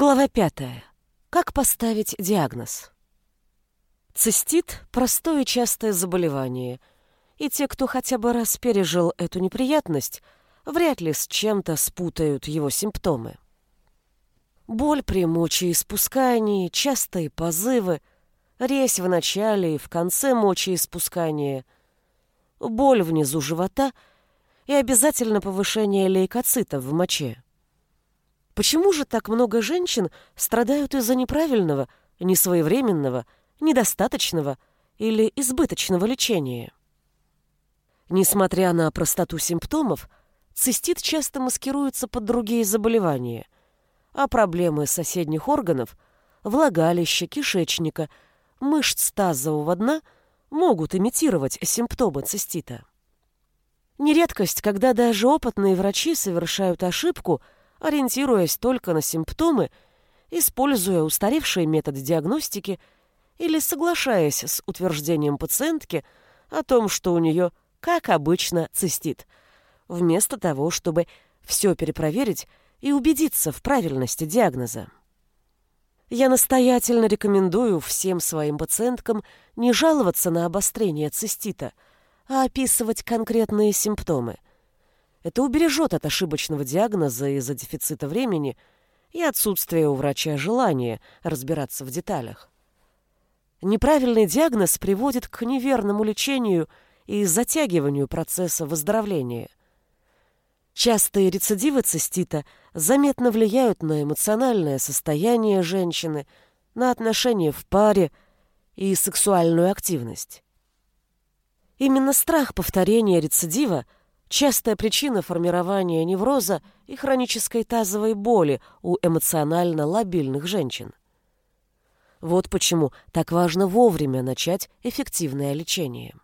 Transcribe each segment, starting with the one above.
Глава пятая. Как поставить диагноз? Цистит – простое частое заболевание, и те, кто хотя бы раз пережил эту неприятность, вряд ли с чем-то спутают его симптомы. Боль при мочеиспускании, частые позывы, резь в начале и в конце мочеиспускания, боль внизу живота и обязательно повышение лейкоцитов в моче. Почему же так много женщин страдают из-за неправильного, несвоевременного, недостаточного или избыточного лечения? Несмотря на простоту симптомов, цистит часто маскируется под другие заболевания, а проблемы соседних органов, влагалища, кишечника, мышц тазового дна могут имитировать симптомы цистита. Нередкость, когда даже опытные врачи совершают ошибку – ориентируясь только на симптомы, используя устаревшие методы диагностики или соглашаясь с утверждением пациентки о том, что у нее, как обычно, цистит, вместо того, чтобы все перепроверить и убедиться в правильности диагноза. Я настоятельно рекомендую всем своим пациенткам не жаловаться на обострение цистита, а описывать конкретные симптомы – это убережет от ошибочного диагноза из-за дефицита времени и отсутствия у врача желания разбираться в деталях. Неправильный диагноз приводит к неверному лечению и затягиванию процесса выздоровления. Частые рецидивы цистита заметно влияют на эмоциональное состояние женщины, на отношения в паре и сексуальную активность. Именно страх повторения рецидива – Частая причина формирования невроза и хронической тазовой боли у эмоционально лобильных женщин. Вот почему так важно вовремя начать эффективное лечение.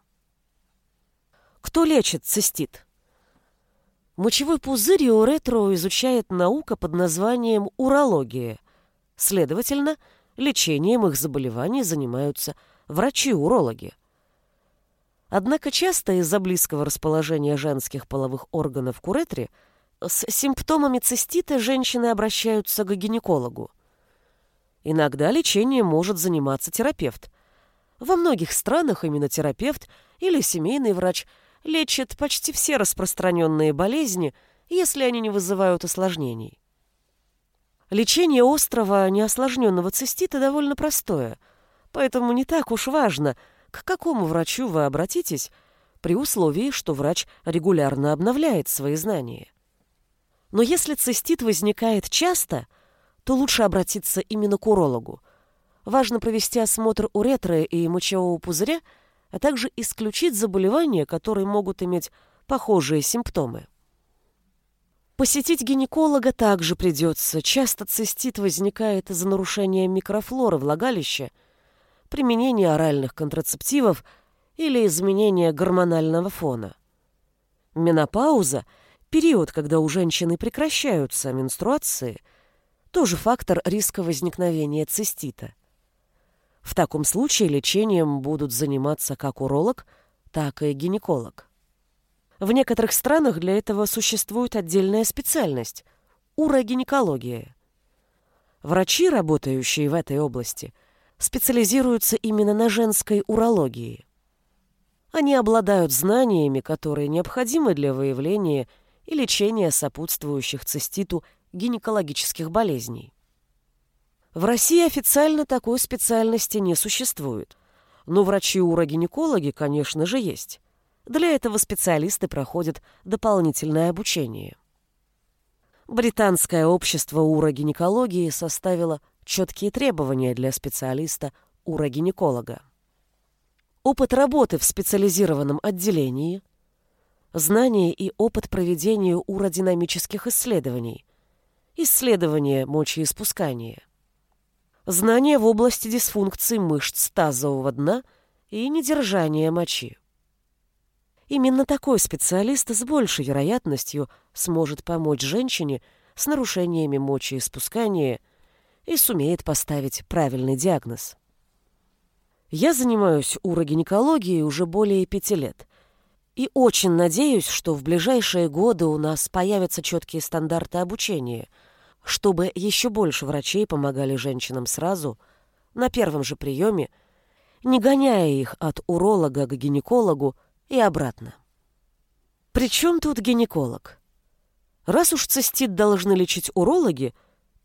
Кто лечит цистит? Мочевой пузырь и уретру изучает наука под названием урология. Следовательно, лечением их заболеваний занимаются врачи-урологи – Однако часто из-за близкого расположения женских половых органов к уретре с симптомами цистита женщины обращаются к гинекологу. Иногда лечением может заниматься терапевт. Во многих странах именно терапевт или семейный врач лечит почти все распространенные болезни, если они не вызывают осложнений. Лечение острого неосложненного цистита довольно простое, поэтому не так уж важно – к какому врачу вы обратитесь при условии, что врач регулярно обновляет свои знания? Но если цистит возникает часто, то лучше обратиться именно к урологу. Важно провести осмотр уретры и мочевого пузыря, а также исключить заболевания, которые могут иметь похожие симптомы. Посетить гинеколога также придется. Часто цистит возникает из-за нарушения микрофлоры влагалища – применение оральных контрацептивов или изменение гормонального фона. Менопауза – период, когда у женщины прекращаются менструации, тоже фактор риска возникновения цистита. В таком случае лечением будут заниматься как уролог, так и гинеколог. В некоторых странах для этого существует отдельная специальность – урогинекология. Врачи, работающие в этой области – специализируются именно на женской урологии. Они обладают знаниями, которые необходимы для выявления и лечения сопутствующих циститу гинекологических болезней. В России официально такой специальности не существует, но врачи-урогинекологи, конечно же, есть. Для этого специалисты проходят дополнительное обучение. Британское общество урогинекологии составило четкие требования для специалиста-урогинеколога. Опыт работы в специализированном отделении, знания и опыт проведения уродинамических исследований, исследования мочеиспускания, знания в области дисфункции мышц тазового дна и недержания мочи. Именно такой специалист с большей вероятностью сможет помочь женщине с нарушениями мочеиспускания – и сумеет поставить правильный диагноз. Я занимаюсь урогинекологией уже более пяти лет и очень надеюсь, что в ближайшие годы у нас появятся четкие стандарты обучения, чтобы еще больше врачей помогали женщинам сразу, на первом же приеме, не гоняя их от уролога к гинекологу и обратно. При чем тут гинеколог? Раз уж цистит должны лечить урологи,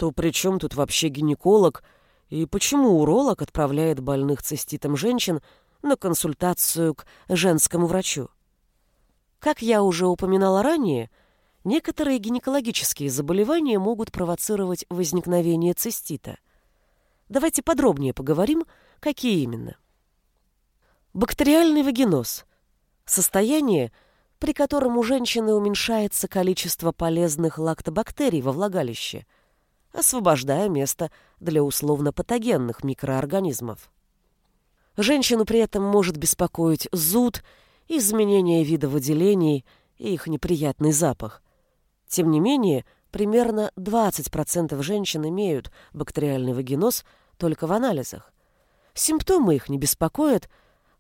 то при чем тут вообще гинеколог и почему уролог отправляет больных циститом женщин на консультацию к женскому врачу? Как я уже упоминала ранее, некоторые гинекологические заболевания могут провоцировать возникновение цистита. Давайте подробнее поговорим, какие именно. Бактериальный вагиноз – состояние, при котором у женщины уменьшается количество полезных лактобактерий во влагалище, освобождая место для условно-патогенных микроорганизмов. Женщину при этом может беспокоить зуд, изменение вида выделений и их неприятный запах. Тем не менее, примерно 20% женщин имеют бактериальный вагиноз только в анализах. Симптомы их не беспокоят,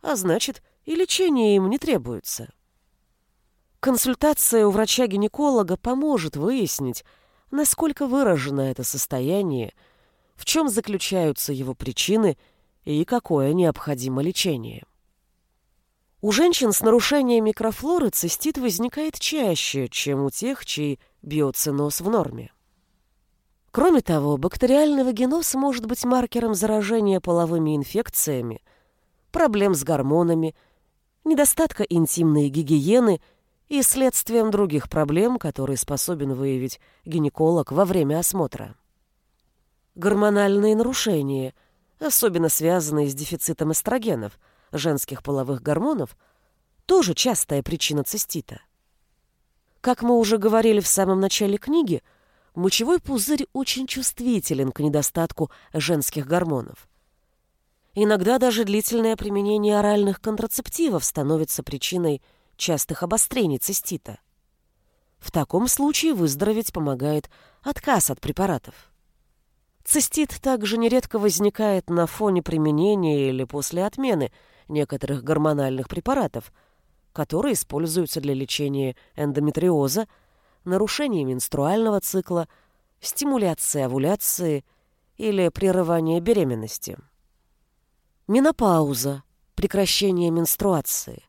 а значит, и лечение им не требуется. Консультация у врача-гинеколога поможет выяснить, насколько выражено это состояние, в чем заключаются его причины и какое необходимо лечение. У женщин с нарушением микрофлоры цистит возникает чаще, чем у тех, чей биоциноз в норме. Кроме того, бактериальный вагиноз может быть маркером заражения половыми инфекциями, проблем с гормонами, недостатка интимной гигиены – и следствием других проблем, которые способен выявить гинеколог во время осмотра. Гормональные нарушения, особенно связанные с дефицитом эстрогенов, женских половых гормонов, тоже частая причина цистита. Как мы уже говорили в самом начале книги, мочевой пузырь очень чувствителен к недостатку женских гормонов. Иногда даже длительное применение оральных контрацептивов становится причиной частых обострений цистита. В таком случае выздороветь помогает отказ от препаратов. Цистит также нередко возникает на фоне применения или после отмены некоторых гормональных препаратов, которые используются для лечения эндометриоза, нарушения менструального цикла, стимуляции овуляции или прерывания беременности. Менопауза, прекращение менструации,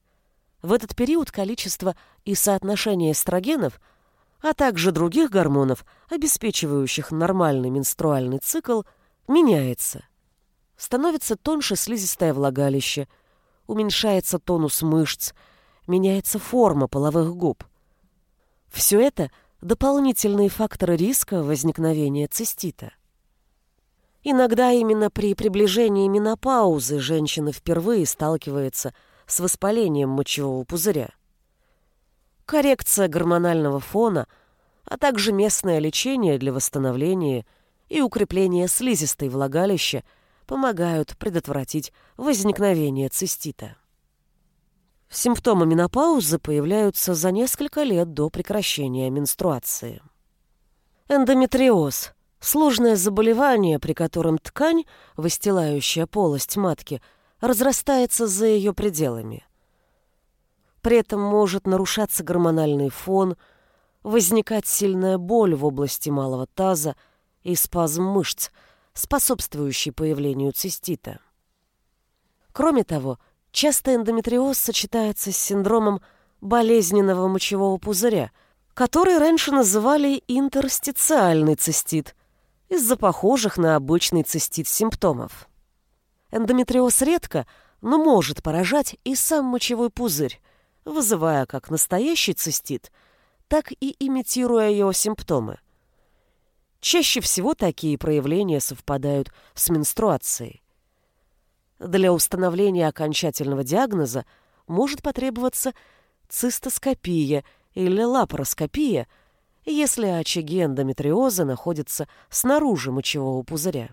в этот период количество и соотношение эстрогенов, а также других гормонов, обеспечивающих нормальный менструальный цикл, меняется. Становится тоньше слизистое влагалище, уменьшается тонус мышц, меняется форма половых губ. Все это – дополнительные факторы риска возникновения цистита. Иногда именно при приближении менопаузы женщина впервые сталкивается с с воспалением мочевого пузыря. Коррекция гормонального фона, а также местное лечение для восстановления и укрепления слизистой влагалища помогают предотвратить возникновение цистита. Симптомы менопаузы появляются за несколько лет до прекращения менструации. Эндометриоз – сложное заболевание, при котором ткань, выстилающая полость матки – разрастается за ее пределами. При этом может нарушаться гормональный фон, возникать сильная боль в области малого таза и спазм мышц, способствующий появлению цистита. Кроме того, часто эндометриоз сочетается с синдромом болезненного мочевого пузыря, который раньше называли интерстициальный цистит из-за похожих на обычный цистит симптомов. Эндометриоз редко, но может поражать и сам мочевой пузырь, вызывая как настоящий цистит, так и имитируя его симптомы. Чаще всего такие проявления совпадают с менструацией. Для установления окончательного диагноза может потребоваться цистоскопия или лапароскопия, если очаги эндометриоза находятся снаружи мочевого пузыря.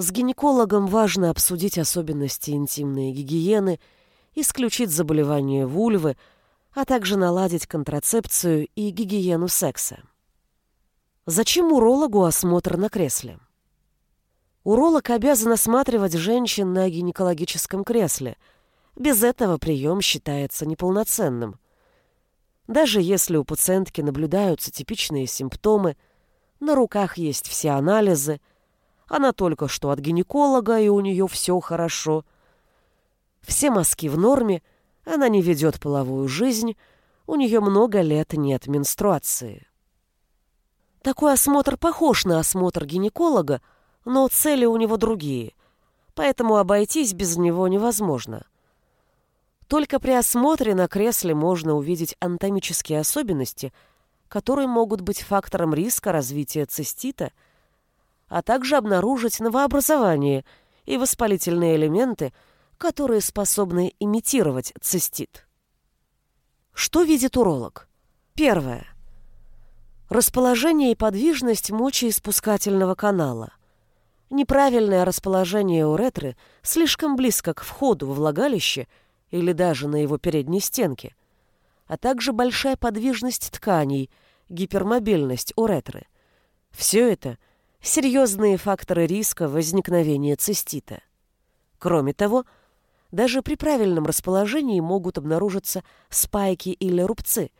С гинекологом важно обсудить особенности интимной гигиены, исключить заболевания вульвы, а также наладить контрацепцию и гигиену секса. Зачем урологу осмотр на кресле? Уролог обязан осматривать женщин на гинекологическом кресле. Без этого прием считается неполноценным. Даже если у пациентки наблюдаются типичные симптомы, На руках есть все анализы. Она только что от гинеколога, и у нее все хорошо. Все мазки в норме, она не ведет половую жизнь, у нее много лет нет менструации. Такой осмотр похож на осмотр гинеколога, но цели у него другие, поэтому обойтись без него невозможно. Только при осмотре на кресле можно увидеть анатомические особенности, которые могут быть фактором риска развития цистита, а также обнаружить новообразование и воспалительные элементы, которые способны имитировать цистит. Что видит уролог? Первое. Расположение и подвижность мочеиспускательного канала. Неправильное расположение уретры слишком близко к входу в влагалище или даже на его передней стенке, а также большая подвижность тканей, гипермобильность уретры. Все это – серьезные факторы риска возникновения цистита. Кроме того, даже при правильном расположении могут обнаружиться спайки или рубцы,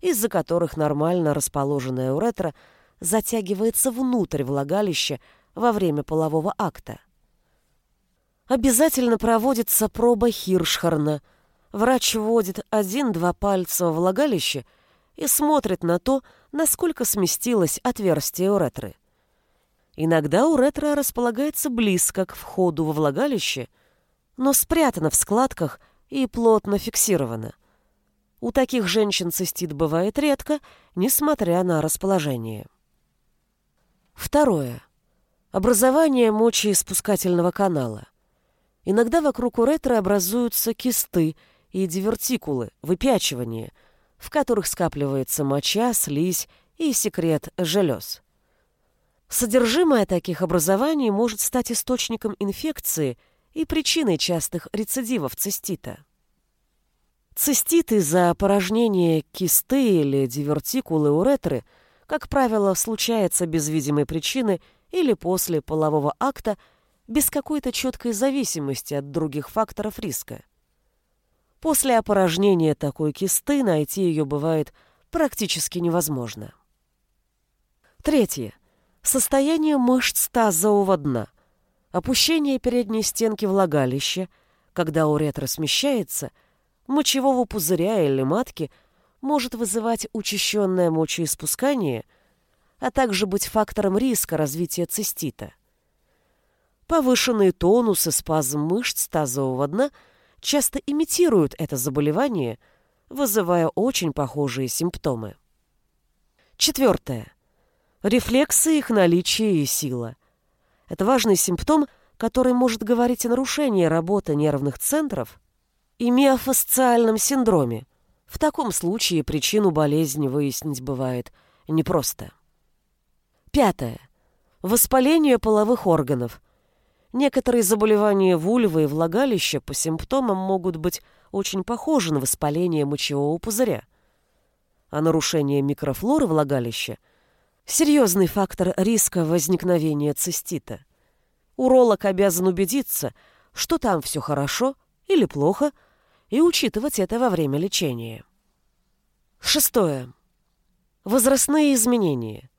из-за которых нормально расположенная уретра затягивается внутрь влагалища во время полового акта. Обязательно проводится проба Хиршхарна. Врач вводит один-два пальца в влагалище и смотрит на то, насколько сместилось отверстие уретры. Иногда уретра располагается близко к входу во влагалище – но спрятана в складках и плотно фиксирована. У таких женщин цистит бывает редко, несмотря на расположение. Второе. Образование мочеиспускательного канала. Иногда вокруг уретры образуются кисты и дивертикулы, выпячивания, в которых скапливается моча, слизь и секрет желез. Содержимое таких образований может стать источником инфекции – и причиной частых рецидивов цистита. Цистит из-за порожнения кисты или дивертикулы уретры, как правило, случается без видимой причины или после полового акта без какой-то четкой зависимости от других факторов риска. После опорожнения такой кисты найти ее бывает практически невозможно. Третье. Состояние мышц тазового дна – Опущение передней стенки влагалища, когда уретра смещается, мочевого пузыря или матки может вызывать учащенное мочеиспускание, а также быть фактором риска развития цистита. Повышенный тонус и спазм мышц тазового дна часто имитируют это заболевание, вызывая очень похожие симптомы. Четвертое. Рефлексы, их наличие и сила. Это важный симптом, который может говорить о нарушении работы нервных центров и миофасциальном синдроме. В таком случае причину болезни выяснить бывает непросто. Пятое. Воспаление половых органов. Некоторые заболевания вульвы и влагалища по симптомам могут быть очень похожи на воспаление мочевого пузыря. А нарушение микрофлоры влагалища – серьезный фактор риска возникновения цистита. Уролог обязан убедиться, что там все хорошо или плохо, и учитывать это во время лечения. Шестое. Возрастные изменения.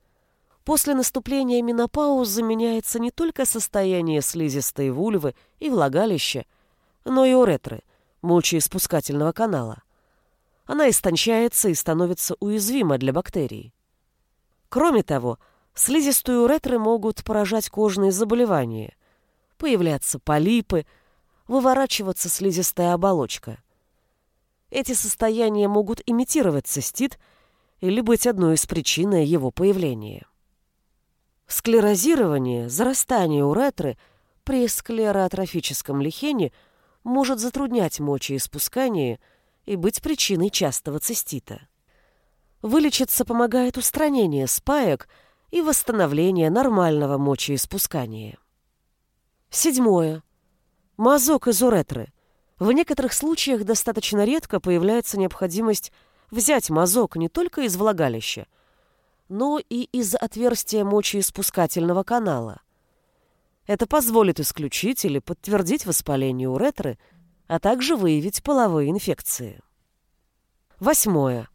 После наступления менопаузы меняется не только состояние слизистой вульвы и влагалища, но и уретры, мочеиспускательного канала. Она истончается и становится уязвима для бактерий. Кроме того, слизистые уретры могут поражать кожные заболевания, появляться полипы, выворачиваться слизистая оболочка. Эти состояния могут имитировать цистит или быть одной из причин его появления. Склерозирование, зарастание уретры при склеротрофическом лихене может затруднять мочеиспускание и быть причиной частого цистита. Вылечиться помогает устранение спаек и восстановление нормального мочеиспускания. Седьмое. Мазок из уретры. В некоторых случаях достаточно редко появляется необходимость взять мазок не только из влагалища, но и из отверстия мочеиспускательного канала. Это позволит исключить или подтвердить воспаление уретры, а также выявить половые инфекции. Восьмое.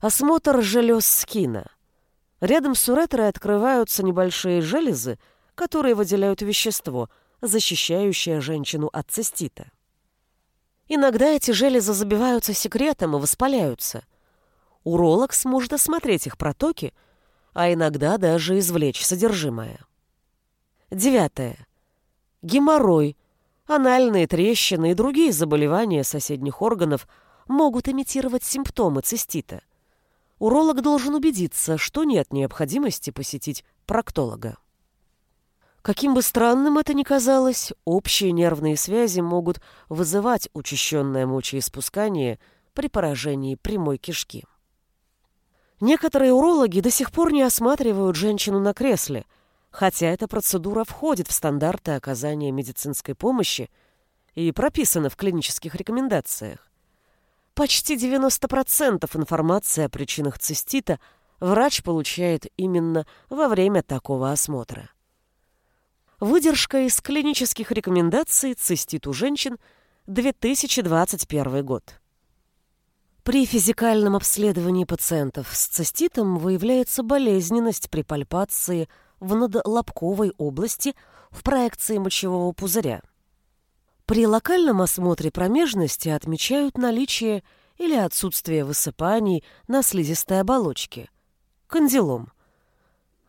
Осмотр желез скина. Рядом с уретрой открываются небольшие железы, которые выделяют вещество, защищающее женщину от цистита. Иногда эти железы забиваются секретом и воспаляются. Уролог сможет осмотреть их протоки, а иногда даже извлечь содержимое. Девятое. Геморрой, анальные трещины и другие заболевания соседних органов могут имитировать симптомы цистита. Уролог должен убедиться, что нет необходимости посетить проктолога. Каким бы странным это ни казалось, общие нервные связи могут вызывать учащенное мочеиспускание при поражении прямой кишки. Некоторые урологи до сих пор не осматривают женщину на кресле, хотя эта процедура входит в стандарты оказания медицинской помощи и прописана в клинических рекомендациях. Почти 90% информации о причинах цистита врач получает именно во время такого осмотра. Выдержка из клинических рекомендаций «Цистит у женщин» 2021 год. При физикальном обследовании пациентов с циститом выявляется болезненность при пальпации в надлобковой области в проекции мочевого пузыря. При локальном осмотре промежности отмечают наличие или отсутствие высыпаний на слизистой оболочке – кандилом.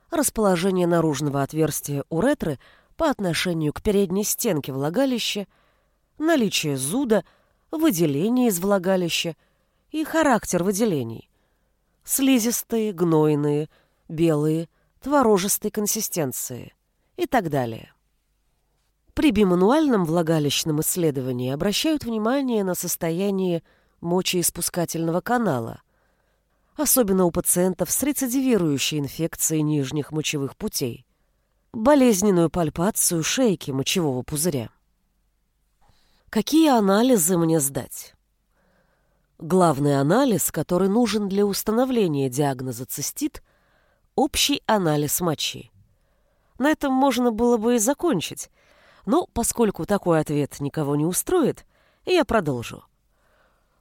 Расположение наружного отверстия уретры – по отношению к передней стенке влагалища, наличие зуда, выделение из влагалища и характер выделений. Слизистые, гнойные, белые, творожистой консистенции и так далее. При бимануальном влагалищном исследовании обращают внимание на состояние мочеиспускательного канала, особенно у пациентов с рецидивирующей инфекцией нижних мочевых путей болезненную пальпацию шейки мочевого пузыря. Какие анализы мне сдать? Главный анализ, который нужен для установления диагноза цистит – общий анализ мочи. На этом можно было бы и закончить, но поскольку такой ответ никого не устроит, я продолжу.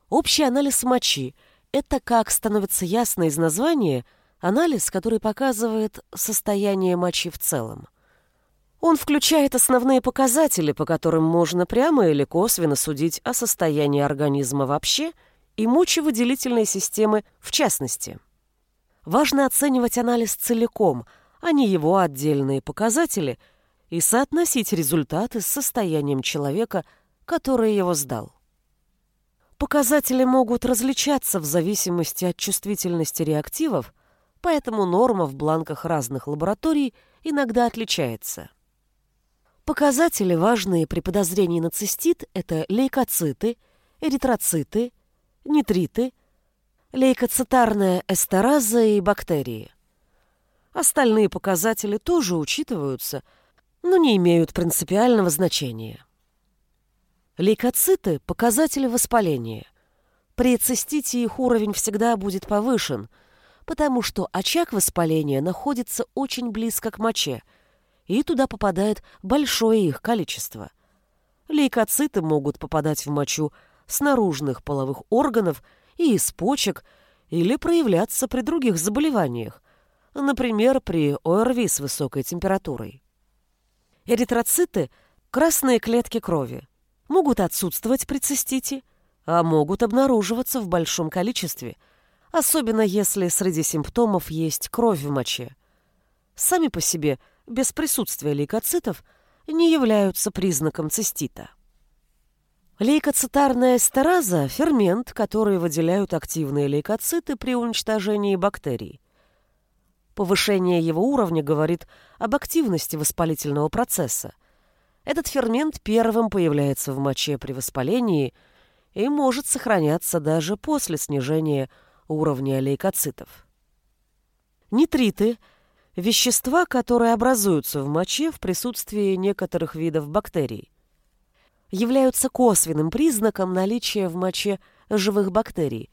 Общий анализ мочи – это, как становится ясно из названия – Анализ, который показывает состояние мочи в целом. Он включает основные показатели, по которым можно прямо или косвенно судить о состоянии организма вообще и мочевыделительной системы в частности. Важно оценивать анализ целиком, а не его отдельные показатели, и соотносить результаты с состоянием человека, который его сдал. Показатели могут различаться в зависимости от чувствительности реактивов, поэтому норма в бланках разных лабораторий иногда отличается. Показатели, важные при подозрении на цистит, это лейкоциты, эритроциты, нитриты, лейкоцитарная эстераза и бактерии. Остальные показатели тоже учитываются, но не имеют принципиального значения. Лейкоциты – показатели воспаления. При цистите их уровень всегда будет повышен – потому что очаг воспаления находится очень близко к моче, и туда попадает большое их количество. Лейкоциты могут попадать в мочу с наружных половых органов и из почек или проявляться при других заболеваниях, например, при ОРВИ с высокой температурой. Эритроциты – красные клетки крови, могут отсутствовать при цистите, а могут обнаруживаться в большом количестве – особенно если среди симптомов есть кровь в моче. Сами по себе, без присутствия лейкоцитов, не являются признаком цистита. Лейкоцитарная эстераза – фермент, который выделяют активные лейкоциты при уничтожении бактерий. Повышение его уровня говорит об активности воспалительного процесса. Этот фермент первым появляется в моче при воспалении и может сохраняться даже после снижения уровня лейкоцитов. Нитриты – вещества, которые образуются в моче в присутствии некоторых видов бактерий. Являются косвенным признаком наличия в моче живых бактерий,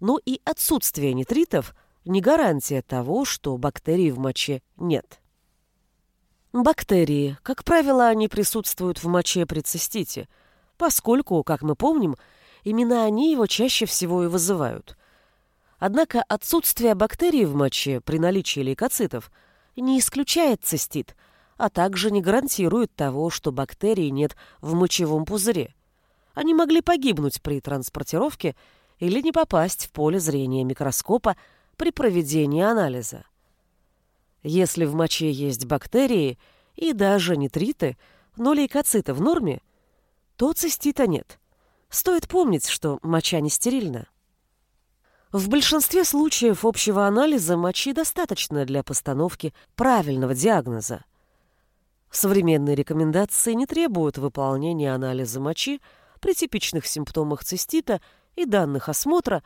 но и отсутствие нитритов – не гарантия того, что бактерий в моче нет. Бактерии, как правило, они присутствуют в моче при цистите, поскольку, как мы помним, именно они его чаще всего и вызывают. Однако отсутствие бактерий в моче при наличии лейкоцитов не исключает цистит, а также не гарантирует того, что бактерий нет в мочевом пузыре. Они могли погибнуть при транспортировке или не попасть в поле зрения микроскопа при проведении анализа. Если в моче есть бактерии и даже нитриты, но лейкоциты в норме, то цистита нет. Стоит помнить, что моча не стерильна. В большинстве случаев общего анализа мочи достаточно для постановки правильного диагноза. Современные рекомендации не требуют выполнения анализа мочи при типичных симптомах цистита и данных осмотра,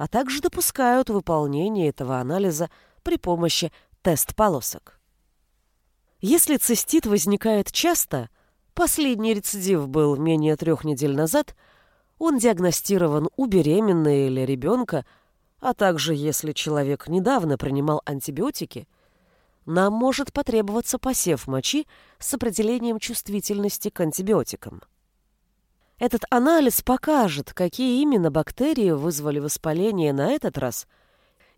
а также допускают выполнение этого анализа при помощи тест-полосок. Если цистит возникает часто, последний рецидив был менее трех недель назад, он диагностирован у беременной или ребенка, а также если человек недавно принимал антибиотики, нам может потребоваться посев мочи с определением чувствительности к антибиотикам. Этот анализ покажет, какие именно бактерии вызвали воспаление на этот раз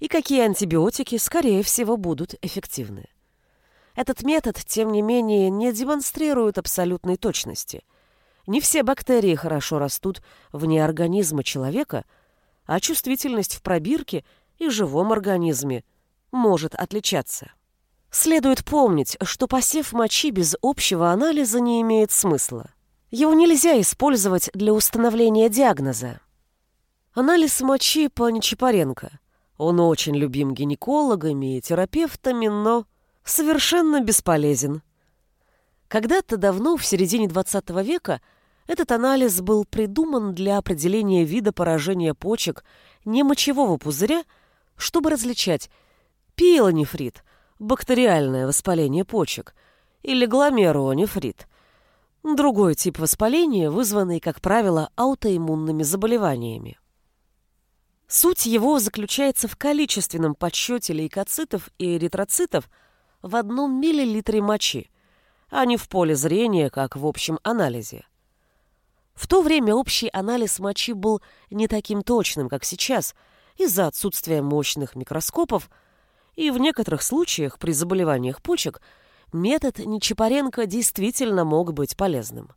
и какие антибиотики, скорее всего, будут эффективны. Этот метод, тем не менее, не демонстрирует абсолютной точности. Не все бактерии хорошо растут вне организма человека, а чувствительность в пробирке и живом организме может отличаться. Следует помнить, что посев мочи без общего анализа не имеет смысла. Его нельзя использовать для установления диагноза. Анализ мочи по Нечапаренко. Он очень любим гинекологами и терапевтами, но совершенно бесполезен. Когда-то давно, в середине 20 века, этот анализ был придуман для определения вида поражения почек немочевого пузыря, чтобы различать пиелонефрит, бактериальное воспаление почек, или гломерулонефрит, Другой тип воспаления, вызванный, как правило, аутоиммунными заболеваниями. Суть его заключается в количественном подсчете лейкоцитов и эритроцитов в одном миллилитре мочи, а не в поле зрения, как в общем анализе. В то время общий анализ мочи был не таким точным, как сейчас, из-за отсутствия мощных микроскопов, и в некоторых случаях при заболеваниях почек – метод Нечапаренко действительно мог быть полезным.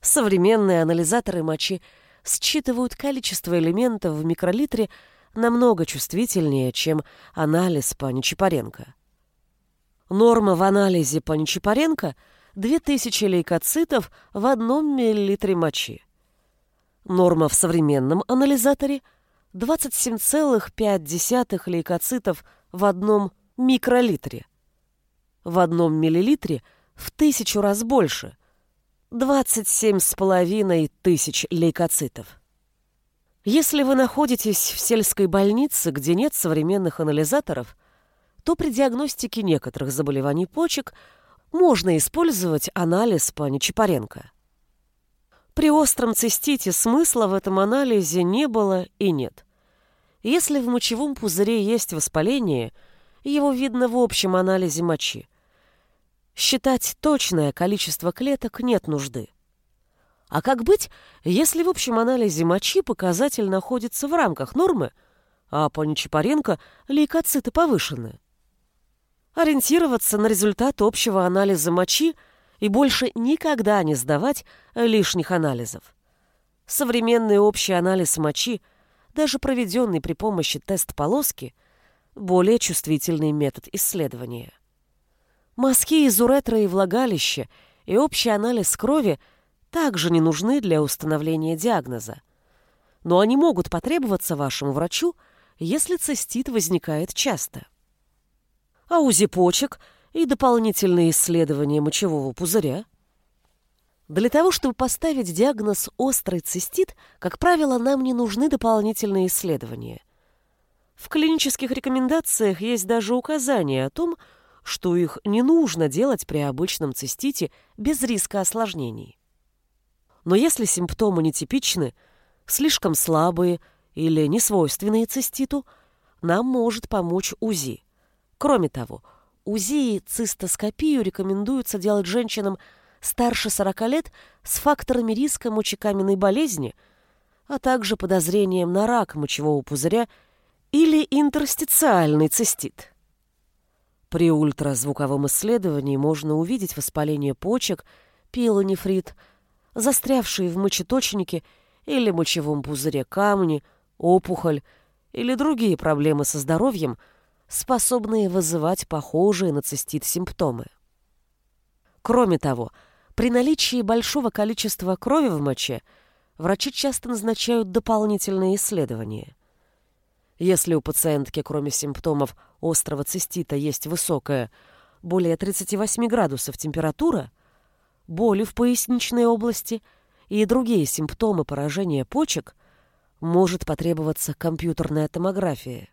Современные анализаторы мочи считывают количество элементов в микролитре намного чувствительнее, чем анализ по Нечапаренко. Норма в анализе по Нечапаренко – 2000 лейкоцитов в одном миллилитре мочи. Норма в современном анализаторе – 27,5 лейкоцитов в одном микролитре в одном миллилитре в тысячу раз больше – 27,5 тысяч лейкоцитов. Если вы находитесь в сельской больнице, где нет современных анализаторов, то при диагностике некоторых заболеваний почек можно использовать анализ по Нечапаренко. При остром цистите смысла в этом анализе не было и нет. Если в мочевом пузыре есть воспаление, его видно в общем анализе мочи. Считать точное количество клеток нет нужды. А как быть, если в общем анализе мочи показатель находится в рамках нормы, а по Нечапаренко лейкоциты повышены? Ориентироваться на результат общего анализа мочи и больше никогда не сдавать лишних анализов. Современный общий анализ мочи, даже проведенный при помощи тест-полоски, более чувствительный метод исследования. Мазки из уретра и влагалища и общий анализ крови также не нужны для установления диагноза. Но они могут потребоваться вашему врачу, если цистит возникает часто. А УЗИ почек и дополнительные исследования мочевого пузыря? Для того, чтобы поставить диагноз «острый цистит», как правило, нам не нужны дополнительные исследования. В клинических рекомендациях есть даже указание о том, что их не нужно делать при обычном цистите без риска осложнений. Но если симптомы нетипичны, слишком слабые или несвойственные циститу, нам может помочь УЗИ. Кроме того, УЗИ и цистоскопию рекомендуется делать женщинам старше 40 лет с факторами риска мочекаменной болезни, а также подозрением на рак мочевого пузыря или интерстициальный цистит. При ультразвуковом исследовании можно увидеть воспаление почек, пилонефрит, застрявшие в мочеточнике или мочевом пузыре камни, опухоль или другие проблемы со здоровьем, способные вызывать похожие на цистит симптомы. Кроме того, при наличии большого количества крови в моче врачи часто назначают дополнительные исследования. Если у пациентки, кроме симптомов острого цистита, есть высокая, более 38 градусов температура, боли в поясничной области и другие симптомы поражения почек, может потребоваться компьютерная томография.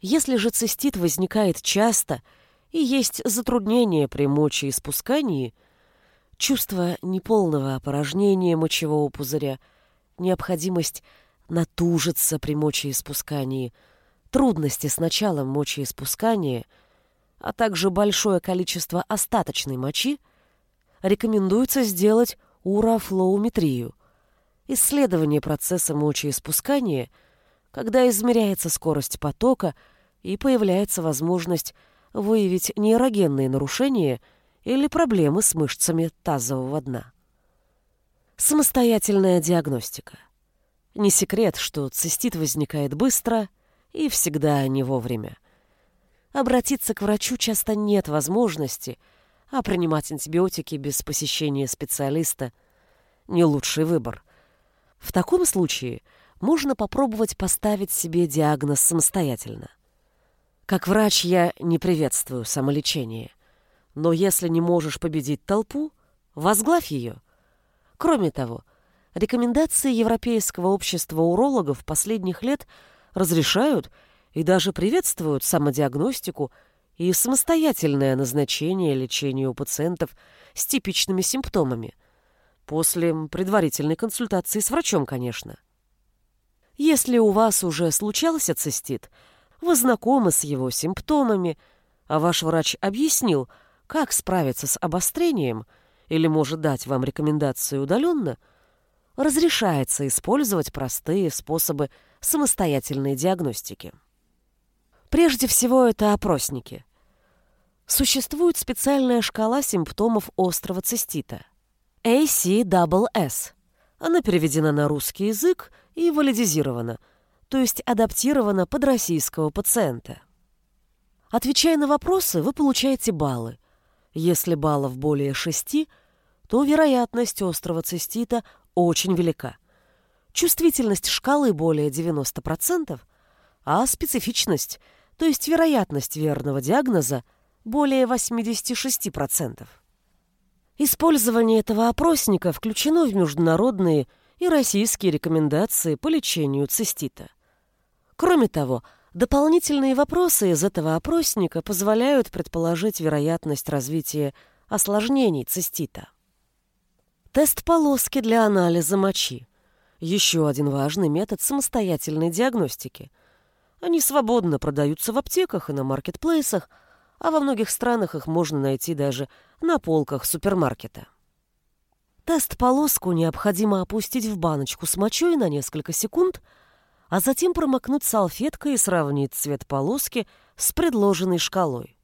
Если же цистит возникает часто и есть затруднения при мочеиспускании – Чувство неполного опорожнения мочевого пузыря, необходимость натужиться при мочеиспускании, трудности с началом мочеиспускания, а также большое количество остаточной мочи, рекомендуется сделать урофлоуметрию, исследование процесса мочеиспускания, когда измеряется скорость потока и появляется возможность выявить нейрогенные нарушения – или проблемы с мышцами тазового дна. Самостоятельная диагностика. Не секрет, что цистит возникает быстро и всегда не вовремя. Обратиться к врачу часто нет возможности, а принимать антибиотики без посещения специалиста – не лучший выбор. В таком случае можно попробовать поставить себе диагноз самостоятельно. Как врач я не приветствую самолечение. Но если не можешь победить толпу, возглавь ее. Кроме того, рекомендации Европейского общества урологов последних лет разрешают и даже приветствуют самодиагностику и самостоятельное назначение лечения у пациентов с типичными симптомами. После предварительной консультации с врачом, конечно. Если у вас уже случался цистит, вы знакомы с его симптомами, а ваш врач объяснил – как справиться с обострением или может дать вам рекомендацию удаленно, разрешается использовать простые способы самостоятельной диагностики. Прежде всего, это опросники. Существует специальная шкала симптомов острого цистита – ACSS. Она переведена на русский язык и валидизирована, то есть адаптирована под российского пациента. Отвечая на вопросы, вы получаете баллы – если баллов более шести, то вероятность острого цистита очень велика. Чувствительность шкалы более 90%, а специфичность, то есть вероятность верного диагноза, более 86%. Использование этого опросника включено в международные и российские рекомендации по лечению цистита. Кроме того, Дополнительные вопросы из этого опросника позволяют предположить вероятность развития осложнений цистита. Тест полоски для анализа мочи. Еще один важный метод самостоятельной диагностики. Они свободно продаются в аптеках и на маркетплейсах, а во многих странах их можно найти даже на полках супермаркета. Тест-полоску необходимо опустить в баночку с мочой на несколько секунд – а затем промокнуть салфеткой и сравнить цвет полоски с предложенной шкалой.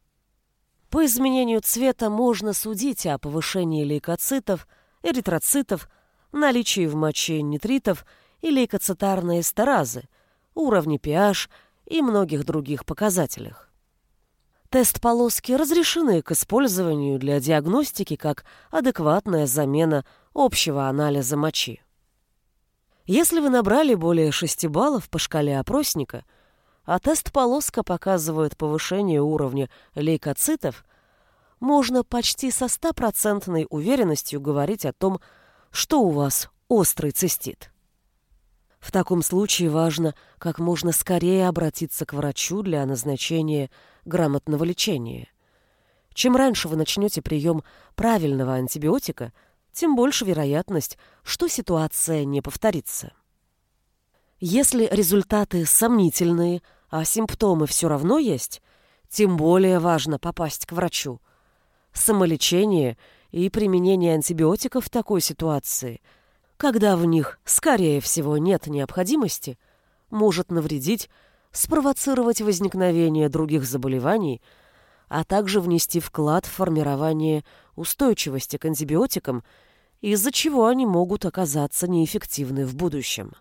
По изменению цвета можно судить о повышении лейкоцитов, эритроцитов, наличии в моче нитритов и лейкоцитарной эстеразы, уровне pH и многих других показателях. Тест-полоски разрешены к использованию для диагностики как адекватная замена общего анализа мочи. Если вы набрали более 6 баллов по шкале опросника, а тест-полоска показывает повышение уровня лейкоцитов, можно почти со стопроцентной уверенностью говорить о том, что у вас острый цистит. В таком случае важно как можно скорее обратиться к врачу для назначения грамотного лечения. Чем раньше вы начнете прием правильного антибиотика – тем больше вероятность, что ситуация не повторится. Если результаты сомнительные, а симптомы все равно есть, тем более важно попасть к врачу. Самолечение и применение антибиотиков в такой ситуации, когда в них, скорее всего, нет необходимости, может навредить спровоцировать возникновение других заболеваний, а также внести вклад в формирование устойчивости к антибиотикам, из-за чего они могут оказаться неэффективны в будущем.